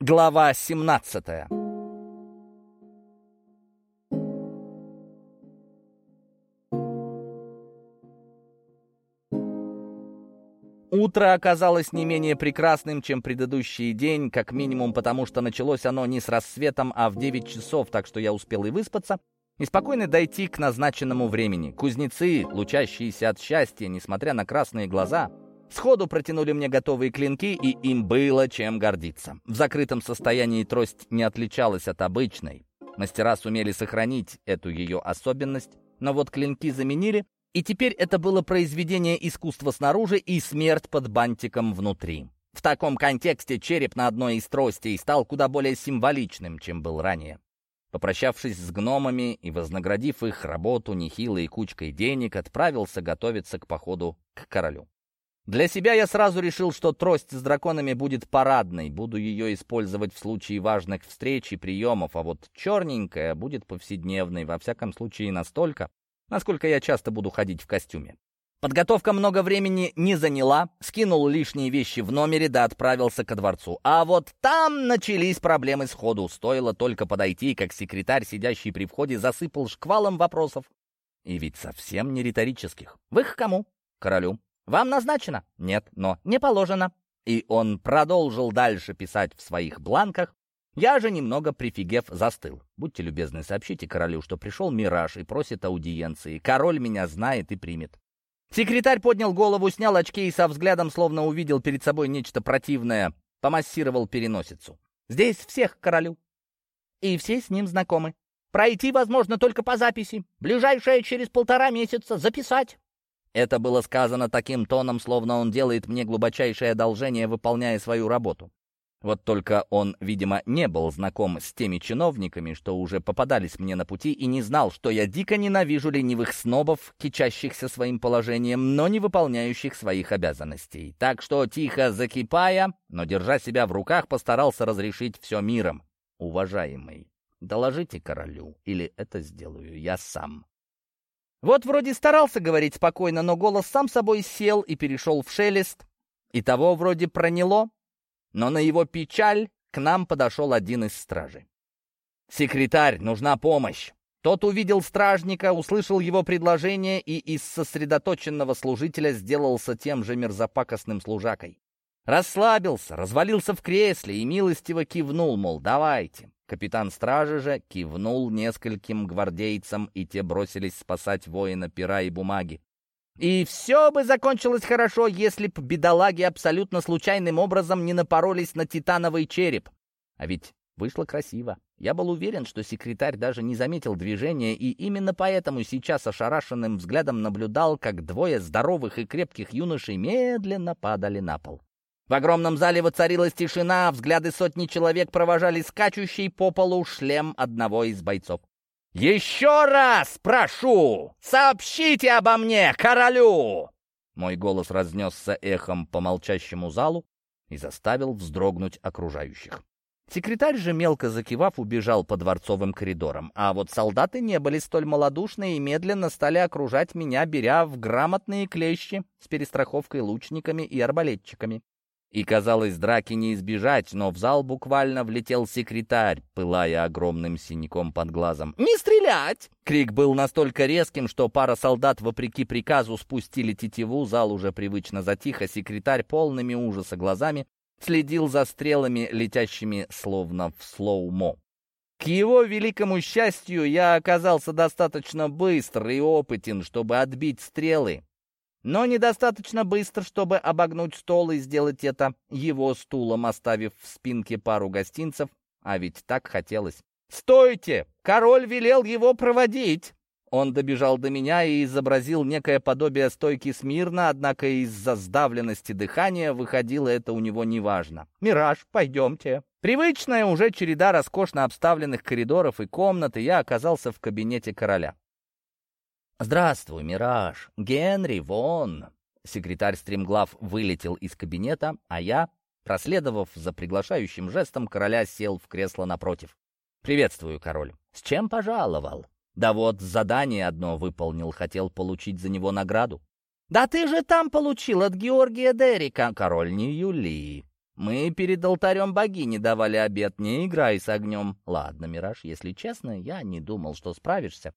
Глава 17 Утро оказалось не менее прекрасным, чем предыдущий день, как минимум потому, что началось оно не с рассветом, а в 9 часов, так что я успел и выспаться, и спокойно дойти к назначенному времени. Кузнецы, лучащиеся от счастья, несмотря на красные глаза, сходу протянули мне готовые клинки, и им было чем гордиться. В закрытом состоянии трость не отличалась от обычной. Мастера сумели сохранить эту ее особенность, но вот клинки заменили, и теперь это было произведение искусства снаружи и смерть под бантиком внутри. В таком контексте череп на одной из тростей стал куда более символичным, чем был ранее. Попрощавшись с гномами и вознаградив их работу нехилой кучкой денег, отправился готовиться к походу к королю. Для себя я сразу решил, что трость с драконами будет парадной, буду ее использовать в случае важных встреч и приемов, а вот черненькая будет повседневной, во всяком случае настолько, насколько я часто буду ходить в костюме. Подготовка много времени не заняла, скинул лишние вещи в номере да отправился ко дворцу. А вот там начались проблемы сходу. Стоило только подойти, как секретарь, сидящий при входе, засыпал шквалом вопросов. И ведь совсем не риторических. «Вы к кому?» «Королю». «Вам назначено?» «Нет, но не положено». И он продолжил дальше писать в своих бланках, я же, немного прифигев, застыл. Будьте любезны, сообщите королю, что пришел Мираж и просит аудиенции. Король меня знает и примет. Секретарь поднял голову, снял очки и со взглядом, словно увидел перед собой нечто противное, помассировал переносицу. «Здесь всех королю. И все с ним знакомы. Пройти возможно только по записи. Ближайшее через полтора месяца записать». Это было сказано таким тоном, словно он делает мне глубочайшее одолжение, выполняя свою работу. Вот только он, видимо, не был знаком с теми чиновниками, что уже попадались мне на пути, и не знал, что я дико ненавижу ленивых снобов, кичащихся своим положением, но не выполняющих своих обязанностей. Так что, тихо закипая, но держа себя в руках, постарался разрешить все миром. Уважаемый, доложите королю, или это сделаю я сам. Вот вроде старался говорить спокойно, но голос сам собой сел и перешел в шелест, и того вроде проняло, но на его печаль к нам подошел один из стражей. «Секретарь, нужна помощь!» Тот увидел стражника, услышал его предложение и из сосредоточенного служителя сделался тем же мерзопакостным служакой. Расслабился, развалился в кресле и милостиво кивнул, мол, давайте. Капитан стражи же кивнул нескольким гвардейцам, и те бросились спасать воина пера и бумаги. И все бы закончилось хорошо, если б бедолаги абсолютно случайным образом не напоролись на титановый череп. А ведь вышло красиво. Я был уверен, что секретарь даже не заметил движения, и именно поэтому сейчас ошарашенным взглядом наблюдал, как двое здоровых и крепких юношей медленно падали на пол. В огромном зале воцарилась тишина, взгляды сотни человек провожали скачущий по полу шлем одного из бойцов. «Еще раз прошу, сообщите обо мне, королю!» Мой голос разнесся эхом по молчащему залу и заставил вздрогнуть окружающих. Секретарь же, мелко закивав, убежал по дворцовым коридорам, а вот солдаты не были столь малодушны и медленно стали окружать меня, беря в грамотные клещи с перестраховкой лучниками и арбалетчиками. И, казалось, драки не избежать, но в зал буквально влетел секретарь, пылая огромным синяком под глазом. «Не стрелять!» Крик был настолько резким, что пара солдат, вопреки приказу, спустили тетиву, зал уже привычно затих, а секретарь полными ужаса глазами следил за стрелами, летящими словно в слоумо. К его великому счастью, я оказался достаточно быстр и опытен, чтобы отбить стрелы, но недостаточно быстро, чтобы обогнуть стол и сделать это его стулом, оставив в спинке пару гостинцев, а ведь так хотелось. «Стойте! Король велел его проводить!» Он добежал до меня и изобразил некое подобие стойки смирно, однако из-за сдавленности дыхания выходило это у него неважно. «Мираж, пойдемте!» Привычная уже череда роскошно обставленных коридоров и комнат, и я оказался в кабинете короля. «Здравствуй, Мираж! Генри, вон!» Секретарь стремглав вылетел из кабинета, а я, проследовав за приглашающим жестом, короля сел в кресло напротив. «Приветствую, король. С чем пожаловал?» «Да вот, задание одно выполнил, хотел получить за него награду». «Да ты же там получил от Георгия Дерика!» «Король не Юлии!» Мы перед алтарем богини давали обед, не играй с огнем. Ладно, Мираж, если честно, я не думал, что справишься.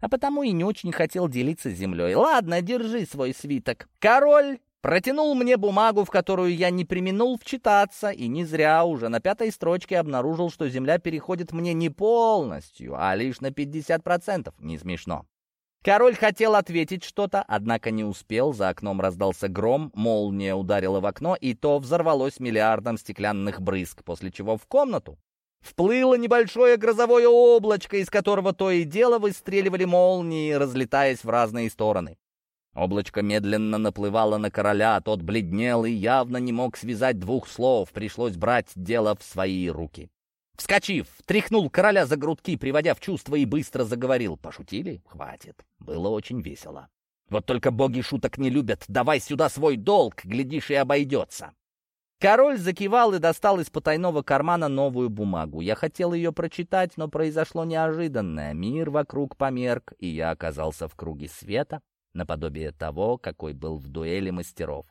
А потому и не очень хотел делиться землей. Ладно, держи свой свиток. Король протянул мне бумагу, в которую я не применул вчитаться, и не зря уже на пятой строчке обнаружил, что земля переходит мне не полностью, а лишь на 50%. Не смешно. Король хотел ответить что-то, однако не успел. За окном раздался гром, молния ударила в окно, и то взорвалось миллиардом стеклянных брызг, после чего в комнату вплыло небольшое грозовое облачко, из которого то и дело выстреливали молнии, разлетаясь в разные стороны. Облачко медленно наплывало на короля, а тот бледнел и явно не мог связать двух слов, пришлось брать дело в свои руки. Вскочив, тряхнул короля за грудки, приводя в чувство, и быстро заговорил. Пошутили? Хватит. Было очень весело. Вот только боги шуток не любят. Давай сюда свой долг, глядишь, и обойдется. Король закивал и достал из потайного кармана новую бумагу. Я хотел ее прочитать, но произошло неожиданное. Мир вокруг померк, и я оказался в круге света, наподобие того, какой был в дуэли мастеров.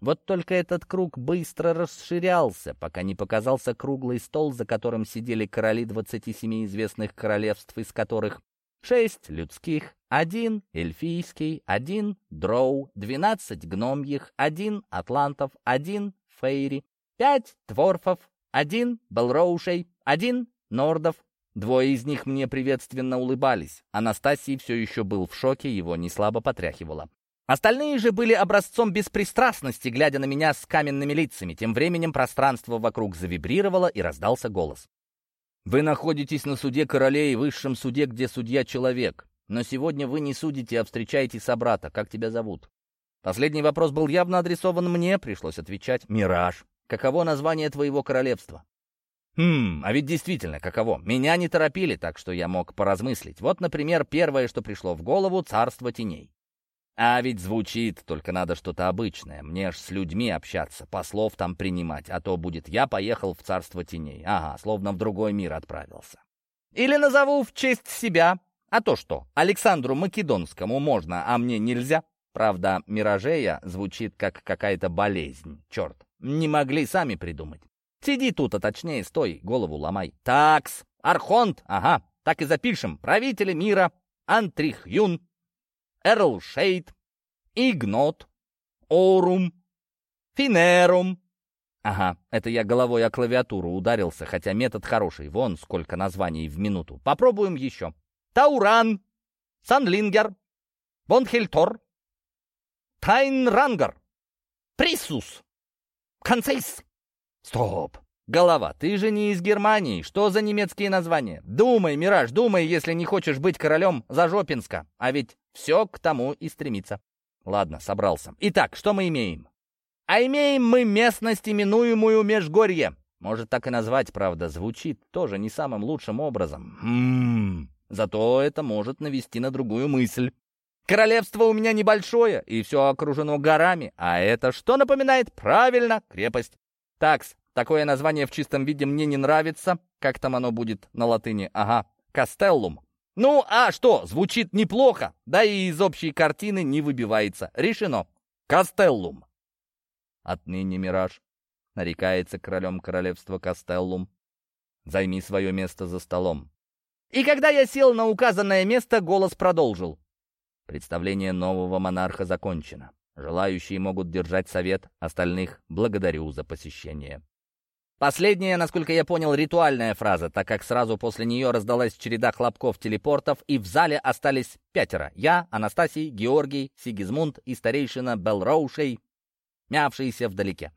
Вот только этот круг быстро расширялся, пока не показался круглый стол, за которым сидели короли 27 известных королевств, из которых шесть людских, один эльфийский, один дроу, двенадцать гномьих, один атлантов, один фейри, пять творфов, один белроушей, один нордов. Двое из них мне приветственно улыбались. Анастасий все еще был в шоке, его неслабо потряхивало. Остальные же были образцом беспристрастности, глядя на меня с каменными лицами. Тем временем пространство вокруг завибрировало, и раздался голос. «Вы находитесь на суде королей, высшем суде, где судья человек. Но сегодня вы не судите, а встречаете собрата. Как тебя зовут?» Последний вопрос был явно адресован мне, пришлось отвечать. «Мираж. Каково название твоего королевства?» «Хм, а ведь действительно, каково? Меня не торопили, так что я мог поразмыслить. Вот, например, первое, что пришло в голову — царство теней. А ведь звучит, только надо что-то обычное. Мне ж с людьми общаться, послов там принимать, а то будет «я поехал в царство теней». Ага, словно в другой мир отправился. Или назову в честь себя. А то что, Александру Македонскому можно, а мне нельзя? Правда, Миражея звучит как какая-то болезнь. Черт, не могли сами придумать. Сиди тут, а точнее стой, голову ломай. Такс, Архонт, ага, так и запишем. Правители мира, Антрихюн, Эрл Шейд, Игнот, Орум, Финерум. Ага, это я головой о клавиатуру ударился, хотя метод хороший. Вон сколько названий в минуту. Попробуем еще. Тауран, Санлингер, Бонхельтор, Тайнрангер, Присус, Концейс. Стоп. «Голова, ты же не из Германии. Что за немецкие названия? Думай, Мираж, думай, если не хочешь быть королем Зажопинска. А ведь все к тому и стремится». Ладно, собрался. Итак, что мы имеем? А имеем мы местность, именуемую Межгорье. Может, так и назвать, правда, звучит тоже не самым лучшим образом. Хм, зато это может навести на другую мысль. Королевство у меня небольшое, и все окружено горами. А это что напоминает? Правильно, крепость. Такс, Такое название в чистом виде мне не нравится. Как там оно будет на латыни? Ага, Кастеллум. Ну, а что, звучит неплохо, да и из общей картины не выбивается. Решено. Кастеллум. Отныне Мираж нарекается королем королевства Кастеллум. Займи свое место за столом. И когда я сел на указанное место, голос продолжил. Представление нового монарха закончено. Желающие могут держать совет, остальных благодарю за посещение. Последняя, насколько я понял, ритуальная фраза, так как сразу после нее раздалась череда хлопков-телепортов, и в зале остались пятеро. Я, Анастасий, Георгий, Сигизмунд и старейшина Белроушей, мявшиеся вдалеке.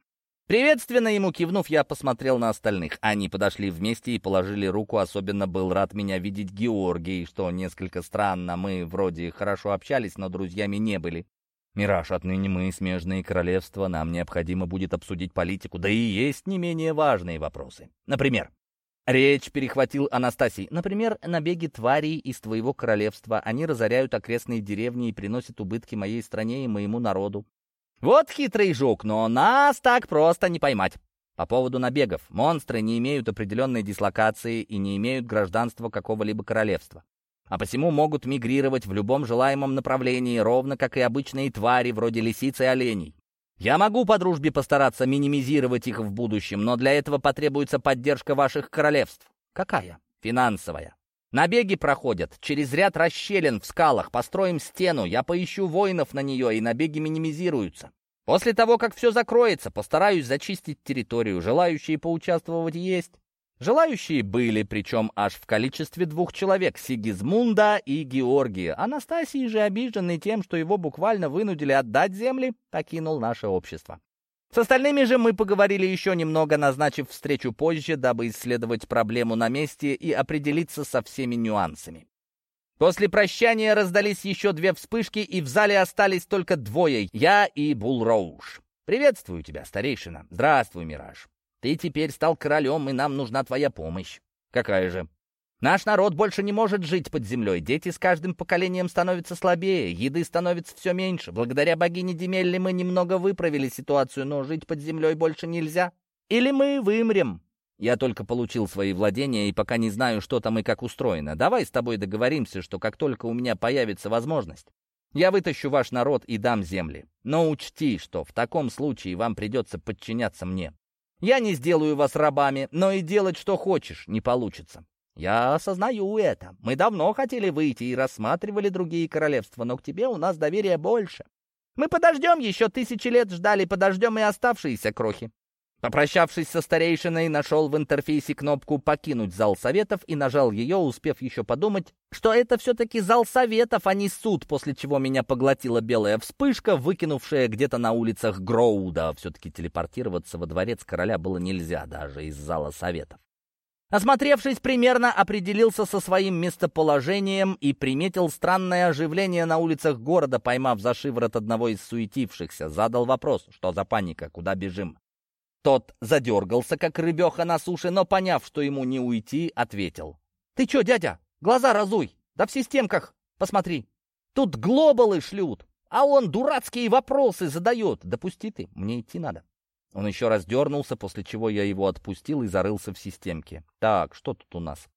Приветственно ему кивнув, я посмотрел на остальных. Они подошли вместе и положили руку. Особенно был рад меня видеть Георгий, что несколько странно. Мы вроде хорошо общались, но друзьями не были. «Мираж, отныне мы, смежные королевства, нам необходимо будет обсудить политику, да и есть не менее важные вопросы. Например, Речь перехватил Анастасий. Например, набеги тварей из твоего королевства. Они разоряют окрестные деревни и приносят убытки моей стране и моему народу. Вот хитрый жук, но нас так просто не поймать. По поводу набегов. Монстры не имеют определенной дислокации и не имеют гражданства какого-либо королевства а посему могут мигрировать в любом желаемом направлении, ровно как и обычные твари, вроде лисиц и оленей. Я могу по дружбе постараться минимизировать их в будущем, но для этого потребуется поддержка ваших королевств. Какая? Финансовая. Набеги проходят через ряд расщелин в скалах. Построим стену, я поищу воинов на нее, и набеги минимизируются. После того, как все закроется, постараюсь зачистить территорию. Желающие поучаствовать есть. Желающие были, причем аж в количестве двух человек, Сигизмунда и Георгия. Анастасий же, обиженный тем, что его буквально вынудили отдать земли, покинул наше общество. С остальными же мы поговорили еще немного, назначив встречу позже, дабы исследовать проблему на месте и определиться со всеми нюансами. После прощания раздались еще две вспышки, и в зале остались только двое — я и Булроуш. «Приветствую тебя, старейшина. Здравствуй, Мираж. Ты теперь стал королем, и нам нужна твоя помощь». «Какая же?» Наш народ больше не может жить под землей. Дети с каждым поколением становятся слабее, еды становится все меньше. Благодаря богине Демелли мы немного выправили ситуацию, но жить под землей больше нельзя. Или мы вымрем. Я только получил свои владения и пока не знаю, что там и как устроено. Давай с тобой договоримся, что как только у меня появится возможность, я вытащу ваш народ и дам земли. Но учти, что в таком случае вам придется подчиняться мне. Я не сделаю вас рабами, но и делать, что хочешь, не получится. «Я осознаю это. Мы давно хотели выйти и рассматривали другие королевства, но к тебе у нас доверия больше. Мы подождем, еще тысячи лет ждали, подождем и оставшиеся крохи». Попрощавшись со старейшиной, нашел в интерфейсе кнопку «Покинуть зал советов» и нажал ее, успев еще подумать, что это все-таки зал советов, а не суд, после чего меня поглотила белая вспышка, выкинувшая где-то на улицах Гроуда. Все-таки телепортироваться во дворец короля было нельзя даже из зала советов. Осмотревшись примерно, определился со своим местоположением и приметил странное оживление на улицах города, поймав за шиворот одного из суетившихся. Задал вопрос, что за паника, куда бежим. Тот задергался, как рыбеха на суше, но, поняв, что ему не уйти, ответил. «Ты чё, дядя, глаза разуй, да в системках посмотри. Тут глобалы шлют, а он дурацкие вопросы задает. Допусти ты, мне идти надо». Он еще раз дернулся, после чего я его отпустил и зарылся в системке. Так, что тут у нас?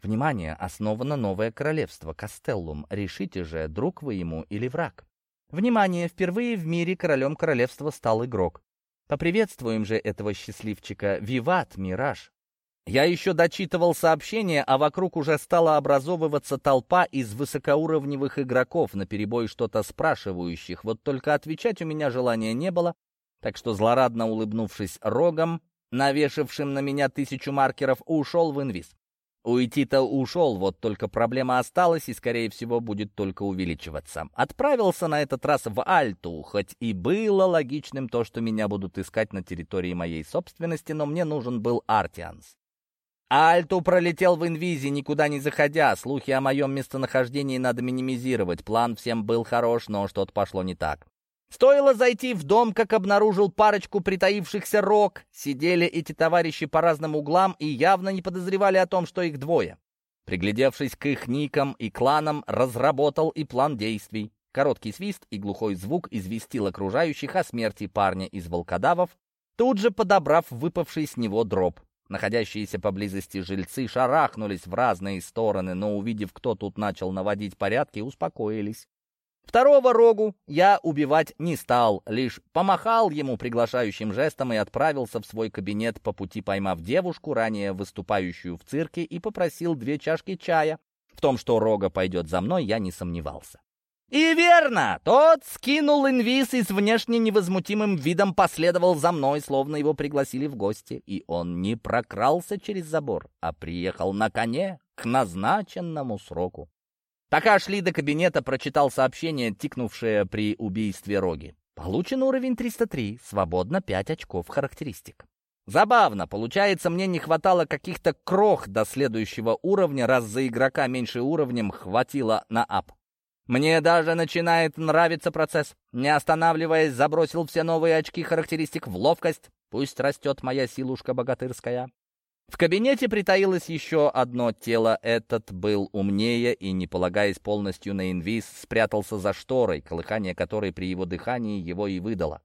Внимание, основано новое королевство, Кастеллум. Решите же, друг вы ему или враг. Внимание, впервые в мире королем королевства стал игрок. Поприветствуем же этого счастливчика. Виват, Мираж. Я еще дочитывал сообщение, а вокруг уже стала образовываться толпа из высокоуровневых игроков, наперебой что-то спрашивающих. Вот только отвечать у меня желания не было, так что, злорадно улыбнувшись рогом, навешавшим на меня тысячу маркеров, ушел в инвиз. Уйти-то ушел, вот только проблема осталась и, скорее всего, будет только увеличиваться. Отправился на этот раз в Альту, хоть и было логичным то, что меня будут искать на территории моей собственности, но мне нужен был Артианс. Альту пролетел в инвизе, никуда не заходя. Слухи о моем местонахождении надо минимизировать. План всем был хорош, но что-то пошло не так. Стоило зайти в дом, как обнаружил парочку притаившихся рог. Сидели эти товарищи по разным углам и явно не подозревали о том, что их двое. Приглядевшись к их никам и кланам, разработал и план действий. Короткий свист и глухой звук известил окружающих о смерти парня из волкодавов, тут же подобрав выпавший с него дроп. Находящиеся поблизости жильцы шарахнулись в разные стороны, но, увидев, кто тут начал наводить порядки, успокоились. Второго рогу я убивать не стал, лишь помахал ему приглашающим жестом и отправился в свой кабинет по пути, поймав девушку, ранее выступающую в цирке, и попросил две чашки чая. В том, что рога пойдет за мной, я не сомневался. И верно, тот скинул инвиз и с внешне невозмутимым видом последовал за мной, словно его пригласили в гости. И он не прокрался через забор, а приехал на коне к назначенному сроку. Пока шли до кабинета, прочитал сообщение, тикнувшее при убийстве Роги. Получен уровень 303, свободно 5 очков характеристик. Забавно, получается, мне не хватало каких-то крох до следующего уровня, раз за игрока меньше уровнем хватило на ап. Мне даже начинает нравиться процесс. Не останавливаясь, забросил все новые очки характеристик в ловкость. Пусть растет моя силушка богатырская. В кабинете притаилось еще одно тело. Этот был умнее и, не полагаясь полностью на инвиз, спрятался за шторой, колыхание которой при его дыхании его и выдало.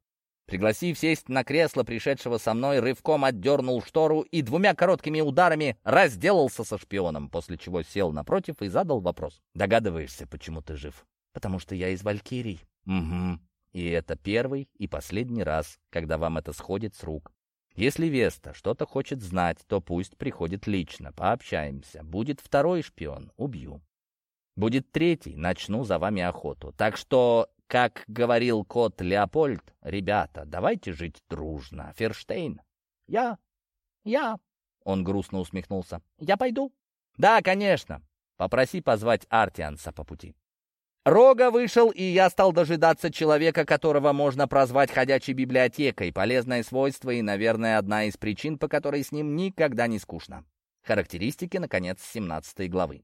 Пригласив сесть на кресло пришедшего со мной, рывком отдернул штору и двумя короткими ударами разделался со шпионом, после чего сел напротив и задал вопрос. «Догадываешься, почему ты жив?» «Потому что я из Валькирий». «Угу. И это первый и последний раз, когда вам это сходит с рук. Если Веста что-то хочет знать, то пусть приходит лично, пообщаемся. Будет второй шпион — убью. Будет третий — начну за вами охоту. Так что, как говорил кот Леопольд, ребята, давайте жить дружно. Ферштейн. Я? Я? Он грустно усмехнулся. Я пойду? Да, конечно. Попроси позвать Артианса по пути. Рога вышел, и я стал дожидаться человека, которого можно прозвать ходячей библиотекой. Полезное свойство и, наверное, одна из причин, по которой с ним никогда не скучно. Характеристики, наконец, 17 главы.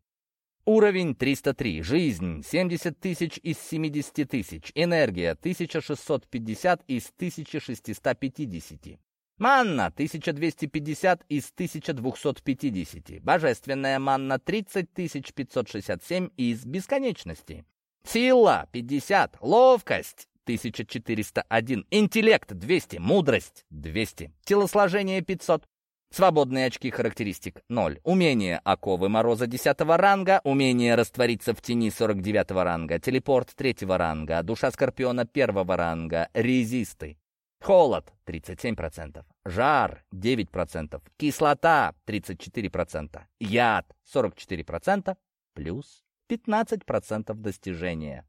Уровень 303. Жизнь 70 тысяч из 70 тысяч. Энергия 1650 из 1650. Манна 1250 из 1250. Божественная манна 30567 из бесконечности. Сила — 50. Ловкость — 1401. Интеллект — 200. Мудрость — 200. Телосложение — 500. Свободные очки характеристик — 0. Умение оковы мороза 10 ранга. Умение раствориться в тени 49 ранга. Телепорт 3 ранга. Душа скорпиона 1 ранга. Резисты. Холод 37%. Жар 9%. Кислота 34%. Яд 44%. Плюс 15% достижения.